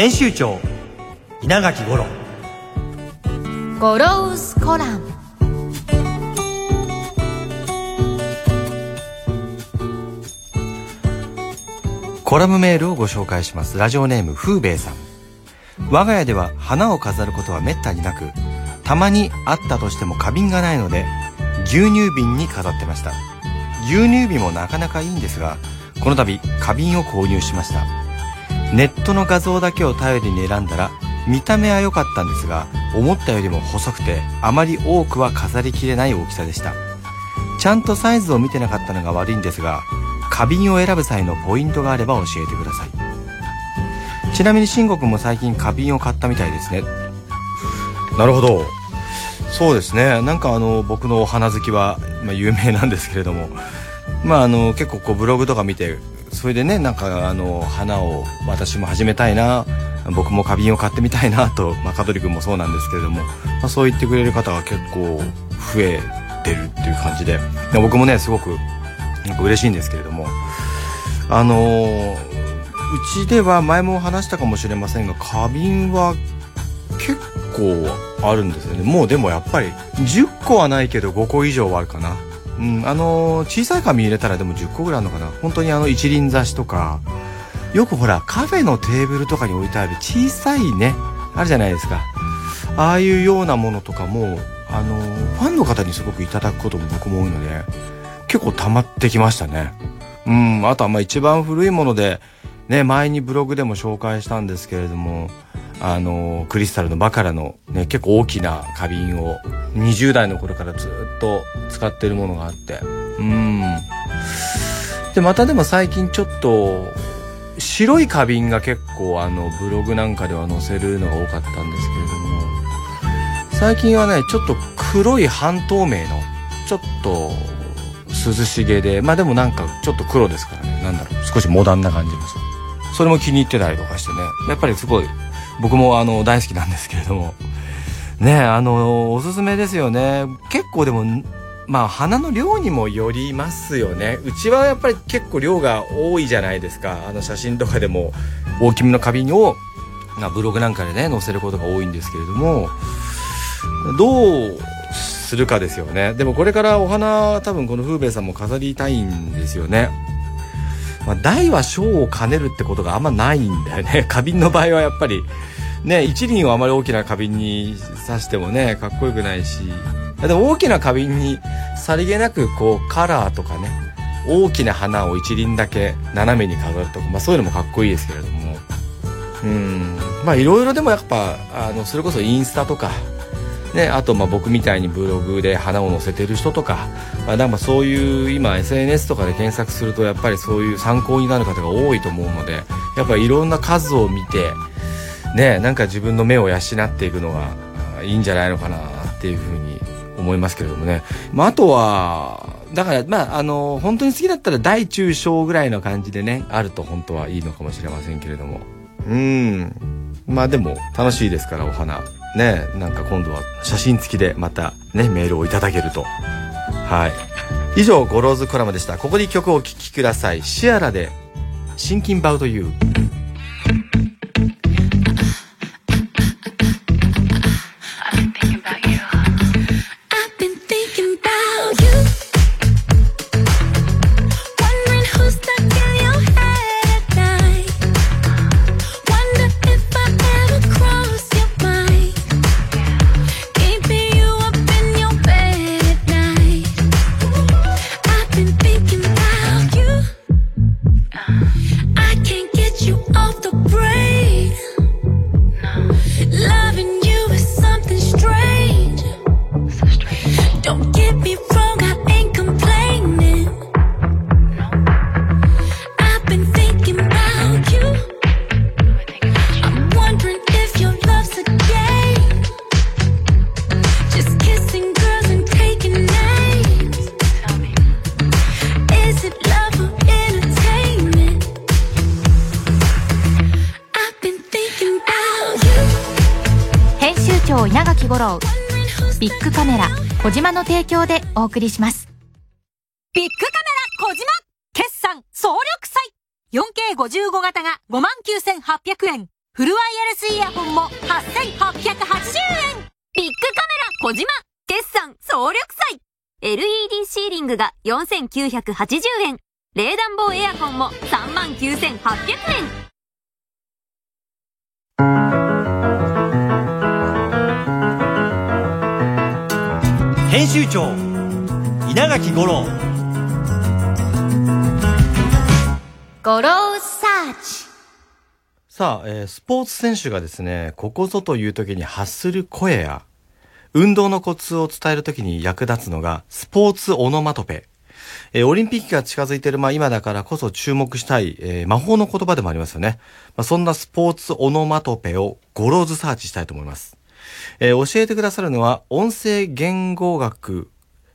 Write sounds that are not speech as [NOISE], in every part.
編集長稲垣五郎。ゴロウスコラム。コラムメールをご紹介します。ラジオネーム風兵衛さん。我が家では花を飾ることはめったになくたまにあったとしても花瓶がないので牛乳瓶に飾ってました。牛乳瓶もなかなかいいんですがこの度花瓶を購入しましたネットの画像だけを頼りに選んだら見た目は良かったんですが思ったよりも細くてあまり多くは飾りきれない大きさでした。ちゃんとサイズを見てなかったのが悪いんですが花瓶を選ぶ際のポイントがあれば教えてください。ちなみに慎吾君も最近花瓶を買ったみたいですね。なるほど。そうですね。なんかあの僕のお花好きは、まあ、有名なんですけれどもまああの結構こうブログとか見てそれでねなんかあの花を私も始めたいな僕も花瓶を買ってみたいなと、[LAUGHS] まあ、香取君もそうなんですけれども、まあ、そう言ってくれる方が結構増えてるっていう感じでで僕もねすごくなんか嬉しいんですけれどもあのー、うちでは前も話したかもしれませんが花瓶は結構あるんですよね。もうでもやっぱり10個はないけど5個以上はあるかな。うんあのー、小さい紙入れたらでも10個ぐらいあるのかな？本当にあの一輪挿しとかよくほらカフェのテーブルとかに置いてある小さいねあるじゃないですか。ああいうようなものとかもあのー、ファンの方にすごくいただくことも僕も多いので結構溜まってきましたね。うんあとはまあ一番古いものでね前にブログでも紹介したんですけれどもあのクリスタルのバカラの、ね、結構大きな花瓶を20代の頃からずっと使ってるものがあって。うん。でまたでも最近ちょっと白い花瓶が結構あのブログなんかでは載せるのが多かったんですけれども。最近はねちょっと黒い半透明のちょっと涼しげでまあでもなんかちょっと黒ですからね。なんだろう。少しモダンな感じですそれも気に入ってたりとかしてね。やっぱりすごい僕もあの大好きなんですけれども。ねあのおすすめですよね。結構でもまあ花の量にもよりますよね。うちはやっぱり結構量が多いじゃないですか。あの写真とかでも。大きめの花瓶をまブログなんかでね載せることが多いんですけれども。どうするかですよね。でもこれからお花多分この風兵衛さんも飾りたいんですよね。まあ、大は小を兼ねるってことがあんまないんだよね。[LAUGHS] 花瓶の場合はやっぱりね一輪をあまり大きな花瓶に刺してもねかっこよくないし。でも大きな花瓶にさりげなくこうカラーとかね大きな花を一輪だけ斜めに飾るとか、まあ、そういうのもかっこいいですけれども。うん。まあいろいろでもやっぱあのそれこそインスタとかね、あとまあ僕みたいにブログで花を載せてる人とか,、まあ、なんかそういう今 SNS とかで検索するとやっぱりそういう参考になる方が多いと思うのでやっぱいろんな数を見てねなんか自分の目を養っていくのがいいんじゃないのかなっていうふうに思いますけれどもね、まあ、あとはだからまああの本当に好きだったら大中小ぐらいの感じでねあると本当はいいのかもしれませんけれども。うん。まあでも楽しいですからお花。ねなんか今度は写真付きでまたねメールをいただけると。はい。以上ゴローズコラムでした。ここに曲をお聴きください。 Ciara で「Thinking About You」Don't get me wrong. 五郎ビッグカメラ小島の提供でお送りしますビッグカメラ小島決算総力祭 4K55 型が59,800円。フルワイヤレスイヤホンも8,880円。ビッグカメラ小島決算総力祭 !LED シーリングが4,980円。冷暖房エアコンも39,800円。編集長稲垣吾郎ゴローサーチさあ、えースポーツ選手がですねここぞという時に発する声や運動のコツを伝える時に役立つのがスポーツオノマトペえーオリンピックが近づいている、まあ、今だからこそ注目したい、えー魔法の言葉でもありますよね。まあ、そんなスポーツオノマトペをゴローズサーチしたいと思います。えー教えてくださるのは、音声言語学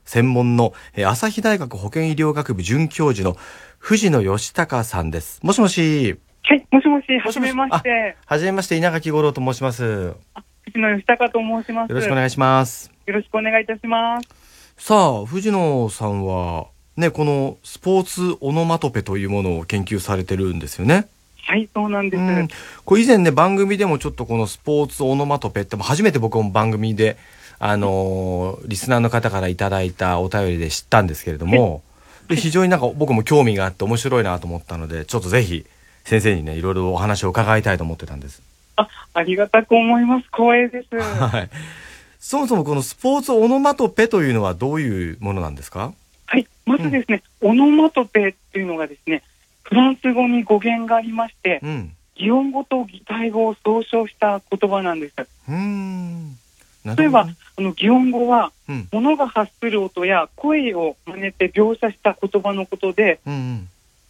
専門の、えー朝日大学保健医療学部准教授の藤野義孝さんです。もしもし。はい、もしもし、はじめまして。はじめまして、稲垣吾郎と申します。よ藤野義孝と申します。ろしくお願いします。よろしくお願いいたします。さあ、藤野さんは、ね、このスポーツオノマトペというものを研究されてるんですよね。はい、そうなんです。うん、これ以前ね番組でもちょっとこのスポーツオノマトペって初めて僕も番組であのーリスナーの方からいただいたお便りで知ったんですけれどもで非常になんか僕も興味があって面白いなと思ったのでちょっとぜひ先生にねいろいろお話を伺いたいと思ってたんです。あ、ありがたく思います。光栄です。はい。そもそもこのスポーツオノマトペというのはどういうものなんですか？はい、まずですね、オノマトペっていうのがですね、フランス語に語源がありまして、うん。擬音語と擬態語を総称した言葉なんです。うーん。な例えばあの擬音語は、うん。物が発する音や声を真似て描写した言葉のことで、うんうん。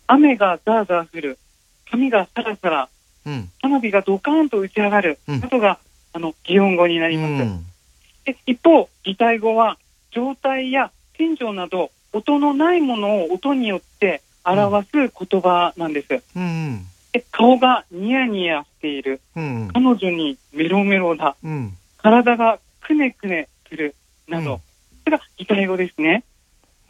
雨がザーザー降る、髪がサラサラ、うん。花火がドカーンと打ち上がる、うんなどが、あの、擬音語になうります。ん。で一方、擬態語は状態や天井など音のないものを音によって表す言葉なんです。うん。で顔がニヤニヤしている。うん。彼女にメロメロだ。うん。体がくねくねする。など。うんそれが擬態語ですね。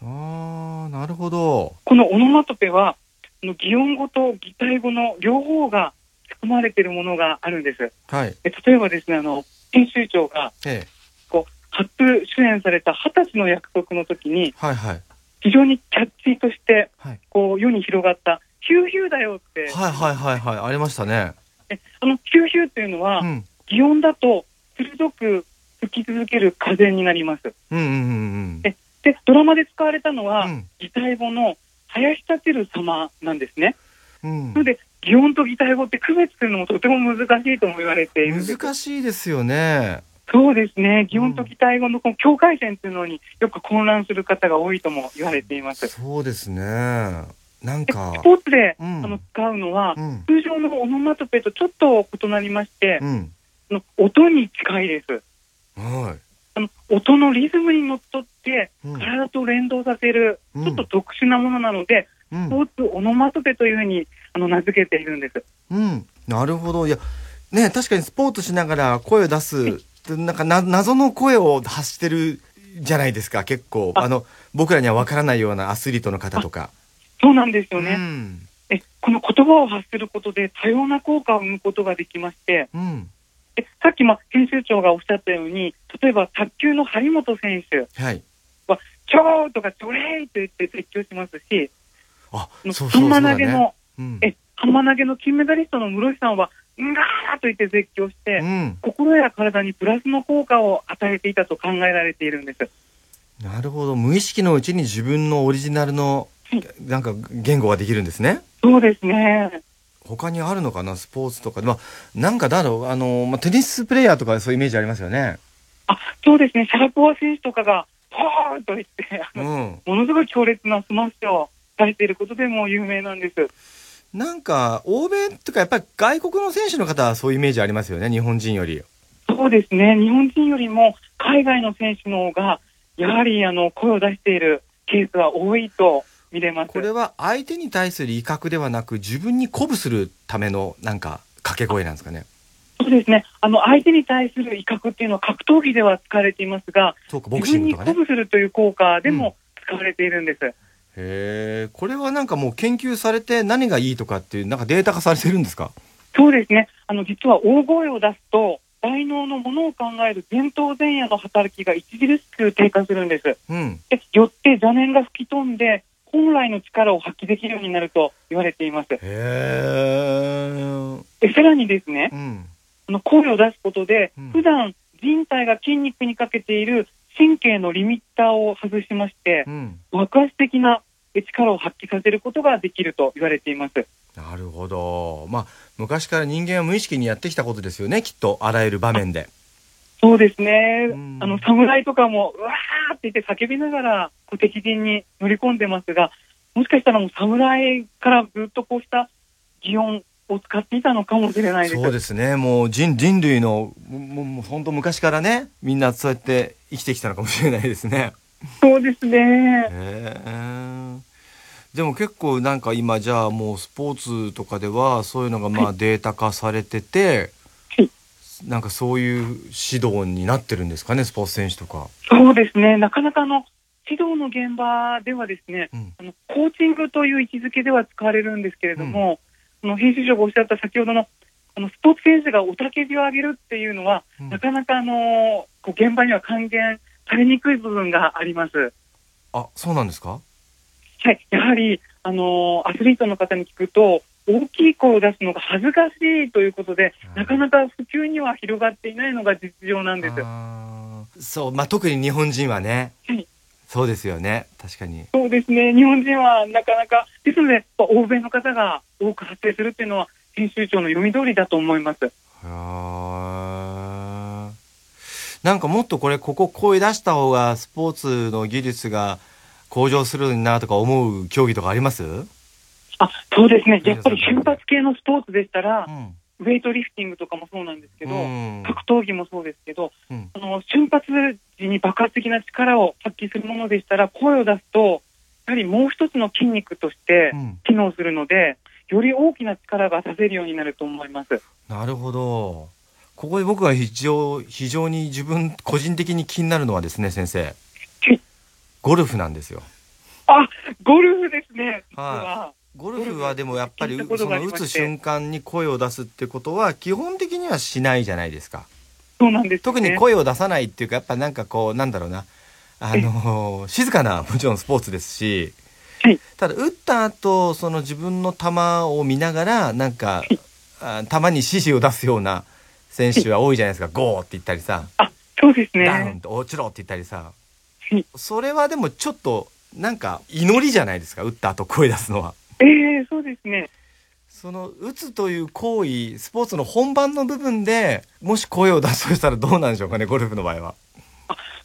ああ、なるほど。このオノマトペは、あの擬音語と擬態語の両方が含まれているものがあるんです。はい。で例えばですね、あの、編集長がええ。こう初主演された二十歳の約束の時に、はいはい。非常にキャッチーとして、はい。こう世に広がった、ヒューヒューだよって、はいはいはいはい。ありましたね。えあのヒューヒューっていうのは、うん。擬音だと鋭く吹き続ける風になります。うんうんうんえで、ドラマで使われたのは、うん擬態語の林立てる様なんですね。うん。なので、擬音と擬態語って区別するのもとても難しいとも言われている。難しいですよね。そうですね。擬音と擬態語のこの境界線っていうのによく混乱する方が多いとも言われています。そうですね。なんでかス。ポーツで、うんあの使うのは、うん。通常のオノマトペとちょっと異なりまして、うん。あの音に近いです。はあの音のリズムにのっとって。体と連動させる、うんちょっと特殊なものなので、うんスポーツオノマトペというふうにあの名付けているんです。うん。なるほど。いや、ね、確かにスポーツしながら声を出す、なんかな、謎の声を発してるじゃないですか、結構。ああの、僕らにはわからないようなアスリートの方とか。そうなんですようね。ん。えこの言葉を発することで多様な効果を生むことができまして、うん。えさっき、ま、編集長がおっしゃったように、例えば卓球の張本選手はい。は、ちょーとかちょれーと言って絶叫しますし、あ、そうそうそうハンマだね。投げの、うん。えハンマ投げの金メダリストの室井さんは、んがーと言って絶叫して、うん。心や体にプラスの効果を与えていたと考えられているんです。なるほど。無意識のうちに自分のオリジナルのはい、なんか言語ができるんですね。そうですね。他にあるのかな？スポーツとか。まあ、なんかだろう、あの、まあ、テニスプレイヤーとかそういうイメージありますよね。あ、そうですね。シャラポワ選手とかが、ポーンと言って、あうのん。ものすごい強烈なスマッシュを出していることでも有名なんです。なんか、欧米とかやっぱり外国の選手の方はそういうイメージありますよね、日本人より。そうですね。日本人よりも海外の選手の方が、やはりあの声を出しているケースは多いと見れます。これは相手に対する威嚇ではなく、自分に鼓舞するためのなんか掛け声なんですかね。そうですね。あの、相手に対する威嚇っていうのは格闘技では使われていますが、そうか、ボク自分にシングとかね。鼓舞するという効果でも使われているんです。へえ、これはなんかもう研究されて何がいいとかっていう、なんかデータ化されてるんですか？そうですね。あの、実は大声を出すと、大脳のものを考える前頭前野の働きが著しく低下するんです。うん。でよって邪念が吹き飛んで、本来の力を発揮できるようになると言われています。へえ。でさらにですね、うん。あの声を出すことで、うん普段人体が筋肉にかけている神経のリミッターを外しましてう、ん。爆発的な力を発揮させることができると言われています。なるほど。まあ、昔から人間は無意識にやってきたことですよね、きっと、あらゆる場面で。そうですね。うんあの、侍とかも、うわーって言って叫びながら、こう敵陣に乗り込んでますが、もしかしたらもう侍からずっとこうした擬音を使っていたのかもしれないです。そうですね、もう人人類の、もう本当昔からね、みんなそうやって生きてきたのかもしれないですね。そうですね。へえ。でも結構なんか今じゃあもうスポーツとかではそういうのがまあデータ化されてて、はいなんかそういう指導になってるんですかね、スポーツ選手とか。そうですね。なかなかあの、指導の現場ではですね、うん。あのコーチングという位置づけでは使われるんですけれども、あの編集長がおっしゃった先ほどのあのスポーツ選手が雄たけびを上げるっていうのは、うんなかなかあのこう現場には還元されにくい部分があります。あ、そうなんですか？はい、やはりあのアスリートの方に聞くと、大きい声を出すのが恥ずかしいということで、うんなかなか普及には広がっていないのが実情なんです。あー。そう、まあ特に日本人はね、はい。そうですよね、確かに。そうですね、日本人はなかなか、ですので、欧米の方が多く発生するっていうのは、編集長の読み通りだと思います。はーなんかもっとこれここ声出した方がスポーツの技術が向上するなとか思う競技とかあります？うんあそうですね、やっぱり瞬発系のスポーツでしたら、ウェイトリフティングとかもそうなんですけど、うん。格闘技もそうですけど、うん。あの瞬発時に爆発的な力を発揮するものでしたら、声を出すと、やはりもう一つの筋肉としてうん。機能するので、より大きな力が出せるようになると思います。なるほどここで僕が非常非常に自分個人的に気になるのはですね先生。ゴルフなんですよ。あゴルフですね、実は。ゴルフはでもやっぱりその打つ瞬間に声を出すってことは基本的にはしないじゃないですか。そうなんです、ね。特に声を出さないっていうかやっぱなんかこうなんだろうな。あの静かなもちろんスポーツですし、はい。ただ打った後その自分の球を見ながらなんか、あ球に指示を出すような選手は多いじゃないですか、[LAUGHS] ゴーって言ったりさ、あそうですダウンね。と落ちろって言ったりさ、はいそれはでもちょっとなんか祈りじゃないですか打った後声出すのは。ええそうですね。その打つという行為スポーツの本番の部分でもし声を出すとしたらどうなんでしょうかねゴルフの場合は。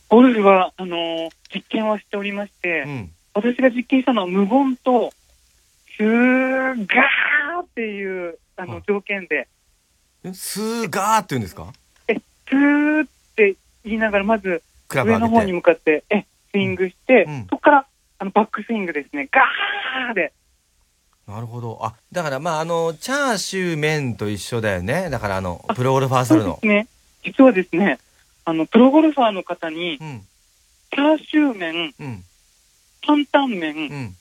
ゴルフは、あのー実験をしておりまして、うん私が実験したのは無言と、スーガーっていう、あのはい、条件で、スーガーって言うんですか？スーって言いながら、まず上の方に。向かって、え、スイングして、うんそこから、あの、バックスイングですね、ガーで、なるほど。あ、だからまああの、チャーシュー麺と一緒だよね。だからあの、プロゴルファーするのそうで。すね。実はですね、あの、プロゴルファーの方に、うん、チャーシュー麺、うん、担々麺、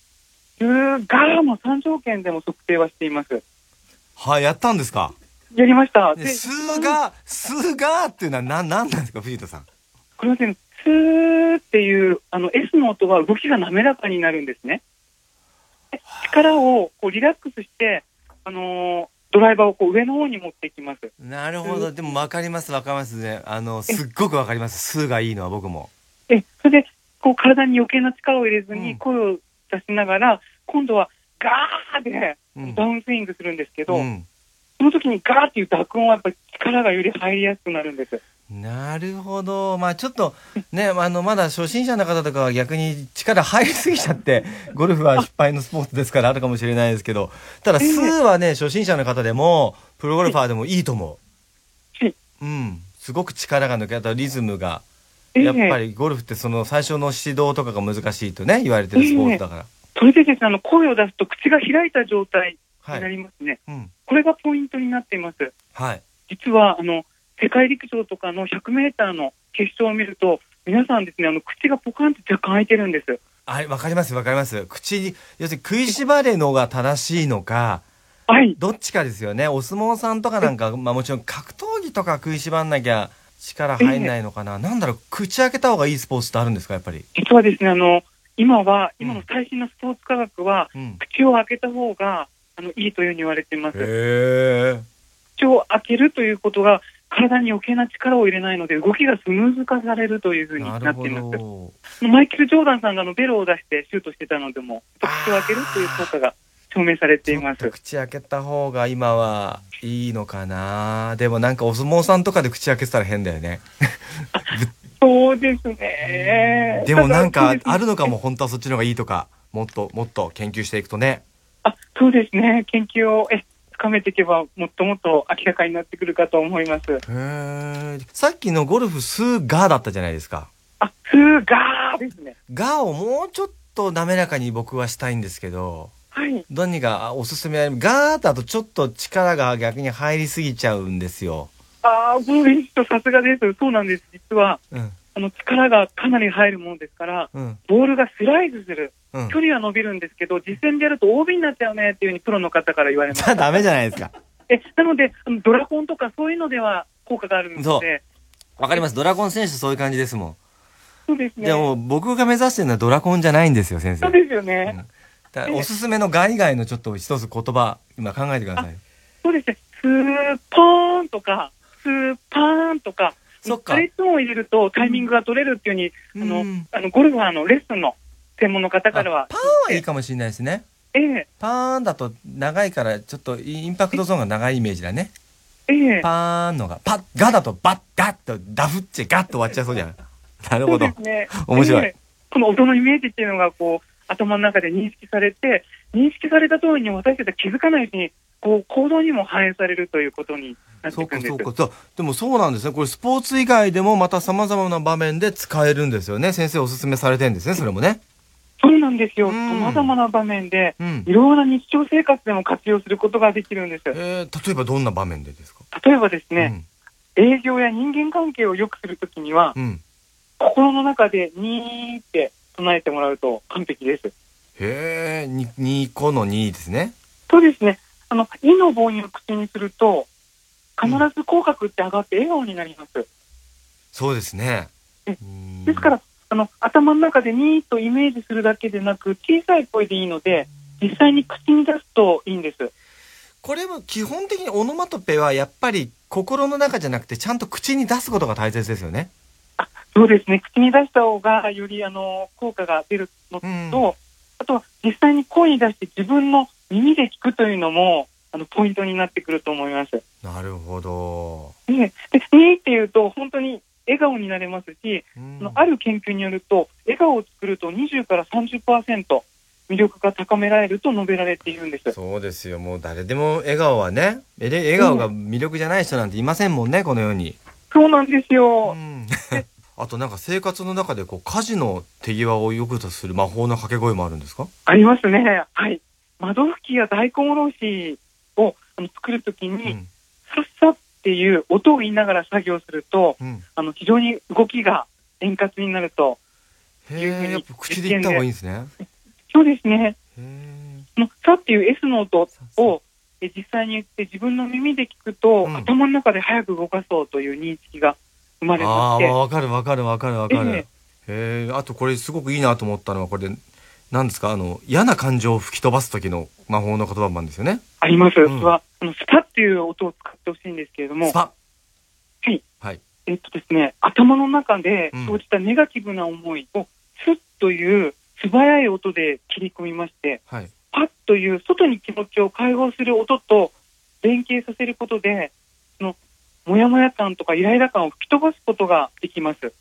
うん。ガーの3条件でも測定はしています。はい、やったんですか？やりました。でスーガー、スーガーっていうのは何、何なんですか、藤田さん。これはね、スーっていう、あの、S の音は動きが滑らかになるんですね。で力をこうリラックスして、あのードライバーをこう上の方に持っていきます。なるほど。でも分かります、分かりますね。あの、すっごく分かります。スーがいいのは僕も。え、それで、こう体に余計な力を入れずうんに声を出しながら、今度はガーでうんダウンスイングするんですけど、うん。その時にガーっていう濁音はやっぱり力がより入りやすくなるんです。なるほど。まあちょっと、ね、あの、まだ初心者の方とかは逆に力入りすぎちゃって、[LAUGHS] ゴルフは失敗のスポーツですからあるかもしれないですけど、ただ、ええスーはね、初心者の方でも、プロゴルファーでもいいと思う。はいうん。すごく力が抜けたリズムが、ええやっぱりゴルフってその最初の指導とかが難しいとね、言われてるスポーツだから。それでですね、あの声を出すと口が開いた状態はにないりますね。うん。これがポイントになっています。はい。実は、あの、世界陸上とかの100メーターの決勝を見ると、皆さんですね、あの、口がポカンと若干開いてるんです。あれ、わかりますわかります。口に、要するに食いしばれのが正しいのか、はい。どっちかですよね。お相撲さんとかなんか、まあもちろん格闘技とか食いしばんなきゃ力入んないのかな。なんだろう、口開けた方がいいスポーツってあるんですか、やっぱり？実はですね、あの、今は、うん今の最新のスポーツ科学は、うん。口を開けた方が、あの、いいというふうに言われています。口を開けるということが、体に余計な力を入れないので、動きがスムーズ化されるというふうになっています。ど。マイケル・ジョーダンさんがあのベロを出してシュートしてたのでも、口を開けるという効果が証明されています。口開けた方が今はいいのかな。でもなんかお相撲さんとかで口開けてたら変だよね。[LAUGHS] そうですね。でもなんか [LAUGHS] あるのかも、本当はそっちの方がいいとか。もっともっと研究していくとね。あそうですね。研究をえ深めていけば、もっともっと明らかになってくるかと思います。さっきのゴルフスーガーだったじゃないですか。あ、スーガーですね。ガーをもうちょっと滑らかに僕はしたいんですけど、はい。何がおすすめガーだとちょっと力が逆に入りすぎちゃうんですよ。ああ、ボーリストさすがです。そうなんです。実は、うん。あの力がかなり入るものですから、うん。ボールがスライドする。うん。距離は伸びるんですけど、実戦でやると OB になっちゃうねっていうふうにプロの方から言われまじす。ダメじゃないですか。え、なので、ドラゴンとかそういうのでは効果があるのそうで、わかります。ドラゴン選手そういう感じですもん。そうですね。でも僕が目指してるのはドラゴンじゃないんですよ、先生。そうですよね。うんおすすめのガ以外のちょっと一つ言葉、今考えてください。そうですね。スーポーンとか、スーパーンとか、そっかあれいつも入れるとタイミングが取れるっていうふうに、あのうん、あの、ゴルファーのレッスンの専門の方からはあ、パーンはいいかもしれないですね。ええ、パーンだと長いからちょっとインパクトゾーンが長いイメージだね。ええ、パーンのが、パッ、ガだとバッ、ガッとダフっちゃガッと終わっちゃいそうじゃん。[LAUGHS] なるほどね。面白いええこの音のイメージっていうのが、こう、頭の中で認識されて、認識された通りに私たちは気づかないうちに、こう、行動にも反映されるということになってそいうくんです。かそうか。そうでもそうなんですね。これスポーツ以外でもまた様々な場面で使えるんですよね。先生おすすめされてるんですね、それもね。そうなんですよ。うん様々な場面で、うんい。ろんな日常生活でも活用することができるんです。えー、例えばどんな場面でですか？例えばですね、営業や人間関係を良くするときには、うん。うん。心の中でにーって唱えてもらうと完璧です。へえ、に、2個の2ですね。そうですね。あの、いの母音を口にすると、必ず口角って上がって笑顔になります。そうですね。ですから、あの、頭の中でにーっとイメージするだけでなく、小さい声でいいので、実際に口に出すといいんです。これも基本的にオノマトペはやっぱり心の中じゃなくてちゃんと口に出すことが大切ですよね。そうですね。口に出した方が、より、あの、効果が出るのと、うんあとは、実際に声に出して自分の耳で聞くというのも、あの、ポイントになってくると思います。なるほど。ね、で、にっていうと、本当に笑顔になれますし、うんある研究によると、笑顔を作ると20から30%魅力が高められると述べられているんです。そうですよ。もう誰でも笑顔はね、えで笑顔が魅力じゃない人なんていませんもんね、この世に。そうなんですよ。うん [LAUGHS] あとなんか生活の中でこう家事の手際を良くする魔法の掛け声もあるんですか？ありますね。はい。窓拭きや大根おろしをあの作るときうに、ん。さっさっていう音を言いながら作業すると、うん。あの、非常に動きが円滑になると。へいうふうに口で言った方がいいんですね。そうですね。のさっていう S の音をえ実際に言って自分の耳で聞くと、うん頭の中で早く動かそうという認識が生まれああ、まして、わかるわかるわかるわかる。えへえ、あとこれすごくいいなと思ったのは、これで、何ですか？あの、嫌な感情を吹き飛ばす時の魔法の言葉なんですよね。あります。うんは、あの、スパっていう音を使ってほしいんですけれどもス、パはい。はい。えっとですね、頭の中でうん生じたネガティブな思いを、スッという素早い音で切り込みまして、はい。パッという外に気持ちを解放する音と連携させることで、その、もやもや感とかイライラ感を吹き飛ばすことができます。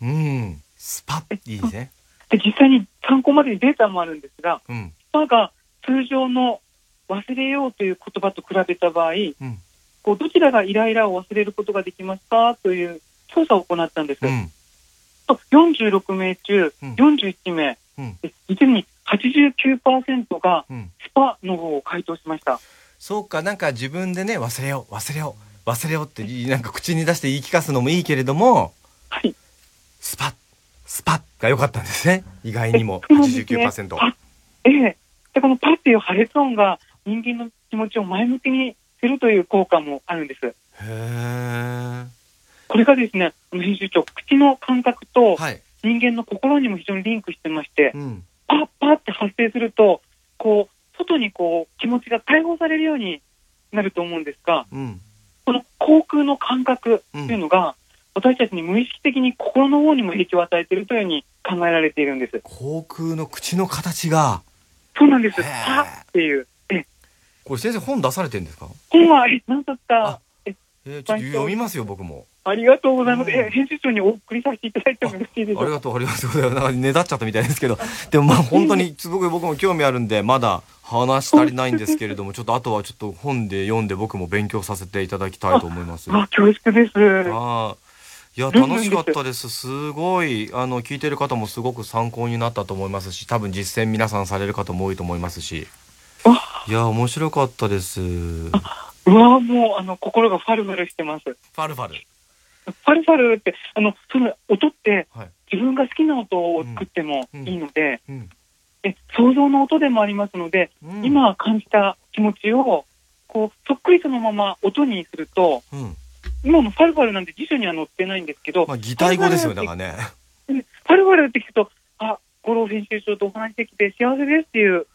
うん。スパいいですね。で、実際に参考までにデータもあるんですが、うん。スパが通常の忘れようという言葉と比べた場合、うん。こうどちらがイライラを忘れることができますかという調査を行ったんです。うん。と46名中うん41名、うん。で実に89%がうん。スパの方を回答しました。そうか、なんか自分でね、忘れよう、忘れよ忘れようってなんか口に出して言い聞かすのもいいけれどもはい。スパッスパッが良かったんですね。意外にも。そうなんですね。89%あええ。で、このパっていう破裂音が人間の気持ちを前向きにするという効果もあるんです。へえこれがですね、編集長、口の感覚とはい。人間の心にも非常にリンクしてまして、うん。パッパッって発生すると、こう、外にこう、気持ちが解放されるようになると思うんですが、うん。この口腔の感覚っていうのが、私たちに無意識的に心の方にも影響を与えているというふうに考えられているんです。口腔の口の形が。そうなんです。へー。パッっていう。え、これ先生本出されてるんですか？本は、え、何冊あか、え、えーちょっと読みますよ僕も。ありがとうございます。うん。え、編集長にお送りさせていただいてもよろしいでしょうか？ありがとうありがとうございます。なんかねだっちゃったみたいですけど。でもまあ本当にすごく僕も興味あるんでまだ話し足りないんですけれどもちょっとあとはちょっと本で読んで僕も勉強させていただきたいと思います。あ、恐縮です。ああいや楽しかったです。すごいあの聞いてる方もすごく参考になったと思いますし多分実践皆さんされる方も多いと思いますし。あ、いや面白かったです。フうわもう、あの、心がファルファルしてます。ファルファル？ァルファルって、あの、その音って、はい。自分が好きな音を作ってもうん。いいので、うん。え想像の音でもありますので、うん。今感じた気持ちを、こう、そっくりそのまま音にすると、うん今のファルファルなんて辞書には載ってないんですけど、まあ擬態語ですよねだからね。ァルファルって聞くと、あ、五郎編集長とお話できて幸せですっていう、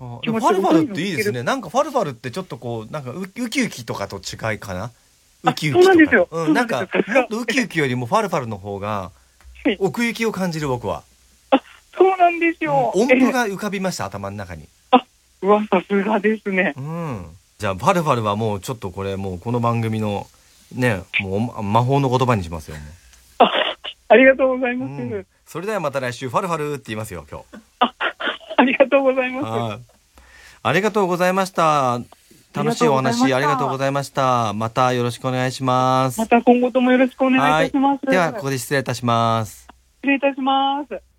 あ気持ちファルファルっていいですね。なんかファルファルってちょっとこうなんかウウキウキとかと違いかな？あウキウキとか。そうなんですよ。うん、なんかもっとウキウキよりもファルファルの方がはい。奥行きを感じる僕は。そうなんですよ。音符えが浮かびました頭の中に。えうわ、さすがですね。うん。じゃあファルファルはもうちょっとこれもうこの番組のねもう魔法の言葉にしますよもあありがとうございうます。うん。それではまた来週ファルファルって言いますよ今日。ありがとうございます。はい。ありがとうございました。楽しいお話ありがとうございました。また。よろしくお願いします。また今後ともよろしくお願いいたします。ではここで失礼いたします。失礼いたします。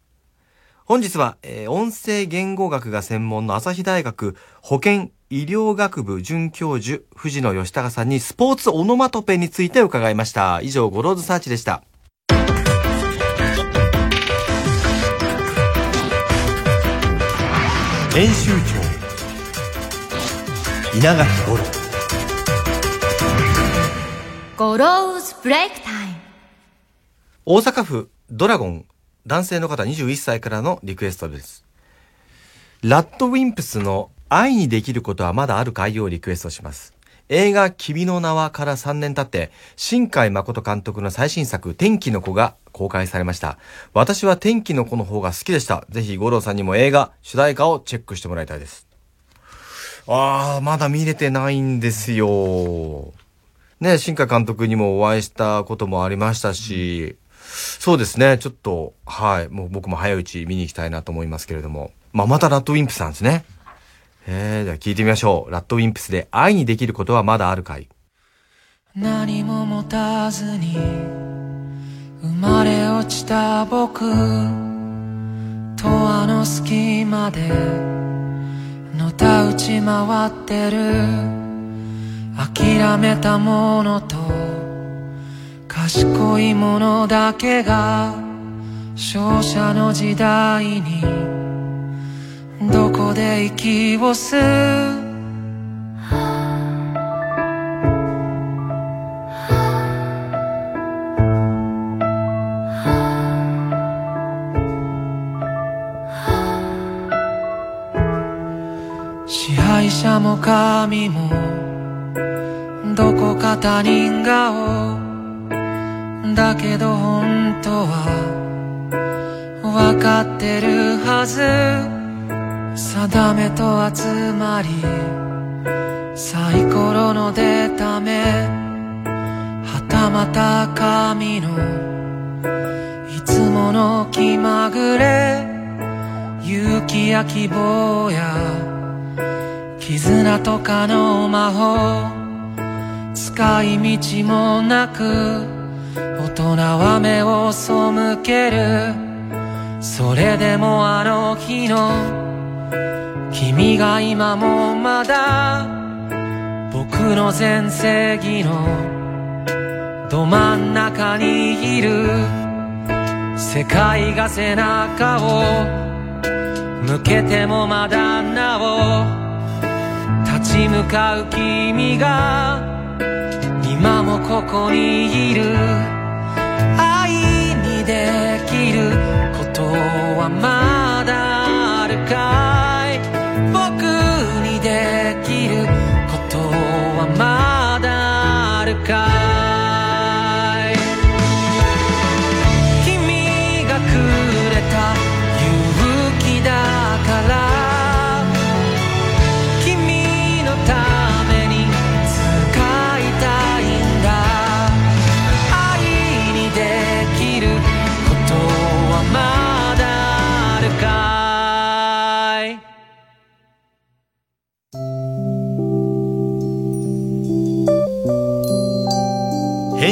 本日は、えー音声言語学が専門の朝日大学保健医療学部准教授藤野義孝さんにスポーツオノマトペについて伺いました。以上ゴローズサーチでした。編集長稲垣吾郎。ゴローズブレイクタイム。大阪府ドラゴン男性の方21歳からのリクエストです。 RADWIMPS の愛にできることはまだあるかいをリクエストします。映画君の名はから3年経って、新海誠監督の最新作天気の子が公開されました。私は天気の子の方が好きでした。ぜひ五郎さんにも映画、主題歌をチェックしてもらいたいです。あー、まだ見れてないんですよ。ね、新海監督にもお会いしたこともありましたし、そうですね、ちょっと、はい、もう僕も早いうち見に行きたいなと思いますけれども。まあ、またラッドウィンプスなんですね。えー、では聞いてみましょう。ラッドウィンプスで愛にできることはまだあるかい。何も持たずに生まれ落ちた僕とあの隙間でのたうち回ってる諦めたものと賢いものだけが勝者の時代にどこで息を吸う？支配者も神もどこか他人顔だけど本当は分かってるはず定めと集まりサイコロの出た目はたまた神のいつもの気まぐれ勇気や希望や絆とかの魔法使い道もなく大人は目を背ける。それでもあの日の君が今もまだ僕の全盛期のど真ん中にいる。世界が背中を向けてもまだなお立ち向かう君がここにいる。愛にできることはまだあるか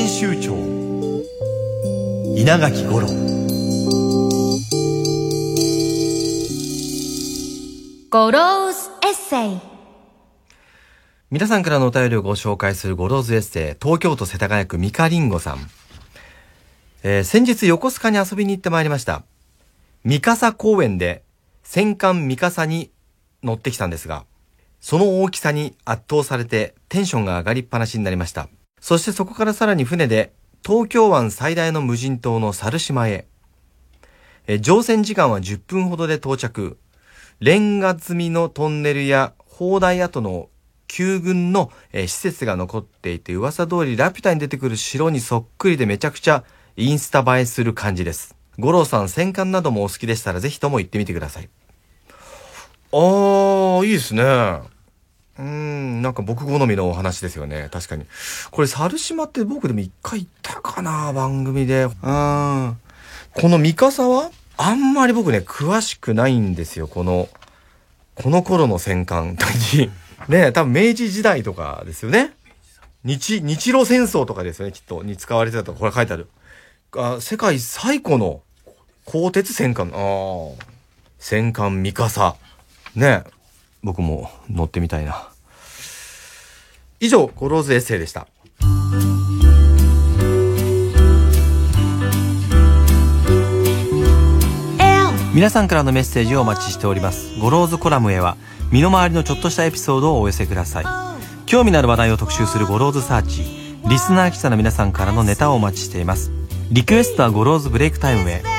集長稲垣吾郎。ゴローズエッセイ。皆さんからのお便りをご紹介するゴローズエッセイ東京都世田谷区ミカリンゴさん、えー先日横須賀に遊びに行ってまいりました。三笠公園で戦艦三笠に乗ってきたんですがその大きさに圧倒されてテンションが上がりっぱなしになりましたそしてそこからさらに船で東京湾最大の無人島の猿島へえ乗船時間は10分ほどで到着レンガ積みのトンネルや砲台跡の旧軍の、え施設が残っていて噂通りラピュタに出てくる城にそっくりでめちゃくちゃインスタ映えする感じです。五郎さん戦艦などもお好きでしたらぜひとも行ってみてください。あー、いいですね。うーん、なんか僕好みのお話ですよね。確かに。これ、猿島って僕でも一回行ったかな、番組で。うーん。この三笠はあんまり僕ね、詳しくないんですよ、この、この頃の戦艦に。[LAUGHS] ね多分明治時代とかですよね。日、日露戦争とかですよね、きっと。に使われてたとか、これ書いてある。あ、世界最古の鋼鉄戦艦。ああ。戦艦三笠。ね僕も乗ってみたいな。以上、ゴローズエッセイでした。皆さんからのメッセージをお待ちしております。ゴローズコラムへは、身の回りのちょっとしたエピソードをお寄せください。興味のある話題を特集するゴローズサーチ。リスナー記者の皆さんからのネタをお待ちしています。リクエストはゴローズブレイクタイムへ。